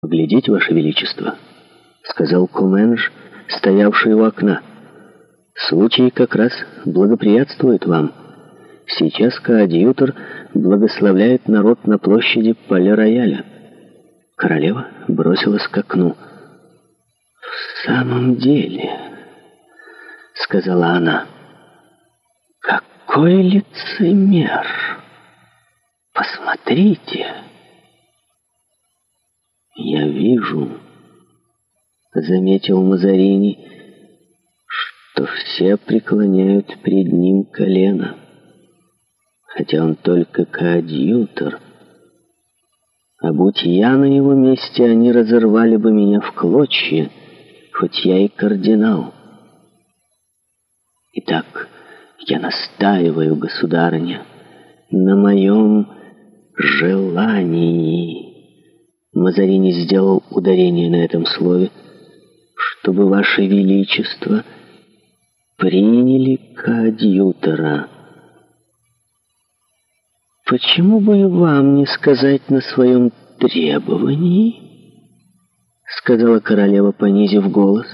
«Поглядеть, Ваше Величество», — сказал Куменж, стоявший у окна. «Случай как раз благоприятствует вам. Сейчас коадьютор благословляет народ на площади Пале-Рояля». Королева бросилась к окну. «В самом деле», — сказала она, — «какой лицемер! Посмотрите!» «Я вижу», — заметил Мазарини, — «что все преклоняют перед ним колено, хотя он только коадьютор. А будь я на его месте, они разорвали бы меня в клочья, хоть я и кардинал. Итак, я настаиваю, государыня, на моем желании». Мазарини сделал ударение на этом слове, чтобы Ваше Величество приняли коадьютора. «Почему бы и вам не сказать на своем требовании?» — сказала королева, понизив голос.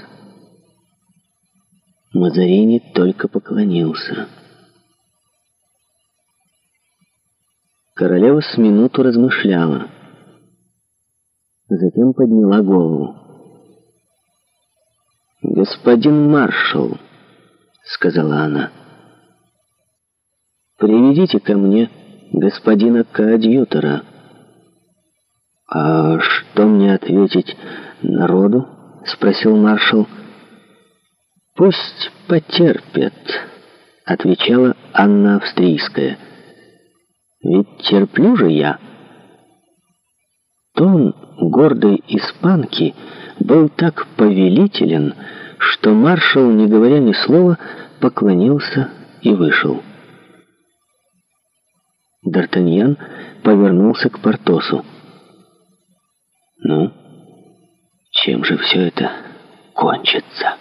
Мазарини только поклонился. Королева с минуту размышляла — затем подняла голову. «Господин маршал», — сказала она, — «приведите ко мне господина Коадьютора». «А что мне ответить народу?» — спросил маршал. «Пусть потерпят», — отвечала Анна Австрийская. «Ведь терплю же я». Тон гордой испанки был так повелителен, что маршал, не говоря ни слова, поклонился и вышел. Д'Артаньян повернулся к Портосу. «Ну, чем же все это кончится?»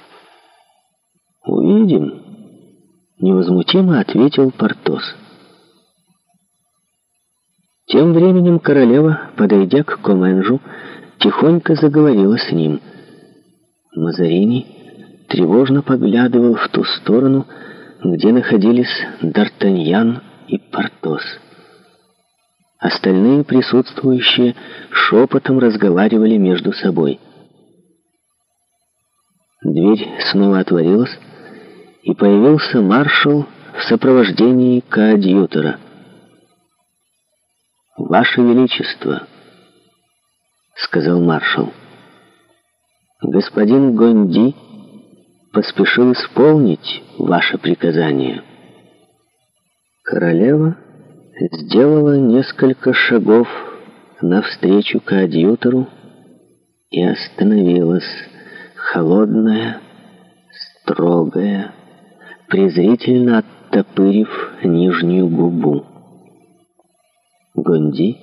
«Увидим», — невозмутимо ответил Портос. «Портос». Тем временем королева, подойдя к Коменжу, тихонько заговорила с ним. Мазарини тревожно поглядывал в ту сторону, где находились Д'Артаньян и Портос. Остальные присутствующие шепотом разговаривали между собой. Дверь снова отворилась, и появился маршал в сопровождении коадьютора — «Ваше Величество», — сказал маршал, — «господин Гонди поспешил исполнить ваше приказание». Королева сделала несколько шагов навстречу к адъютору и остановилась, холодная, строгая, презрительно оттопырив нижнюю губу. Гонди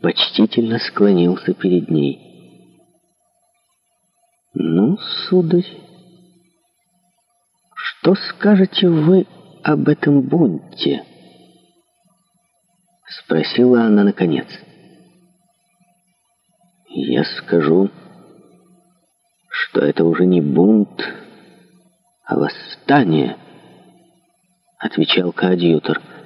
почтительно склонился перед ней. «Ну, сударь, что скажете вы об этом бунте?» Спросила она наконец. «Я скажу, что это уже не бунт, а восстание», — отвечал коадьютор. «Восстание».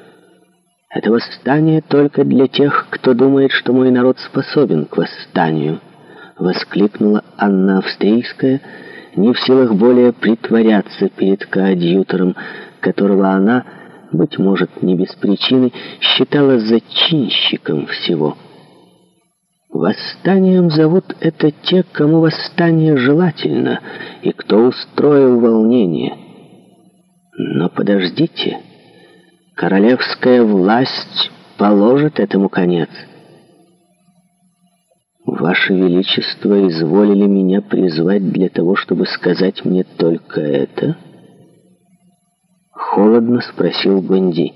Это восстание только для тех, кто думает, что мой народ способен к восстанию», — воскликнула Анна Австрийская, не в силах более притворяться перед коадьютором, которого она, быть может, не без причины, считала зачинщиком всего. Восстанием зовут это те, кому восстание желательно, и кто устроил волнение. Но подождите... Королевская власть положит этому конец. Ваше Величество изволили меня призвать для того, чтобы сказать мне только это? Холодно спросил Гонди.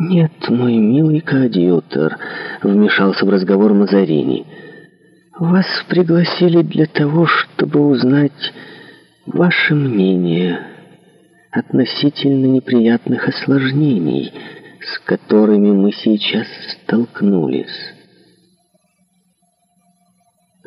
«Нет, мой милый коадьютор», — вмешался в разговор Мазарини. «Вас пригласили для того, чтобы узнать ваше мнение» относительно неприятных осложнений, с которыми мы сейчас столкнулись.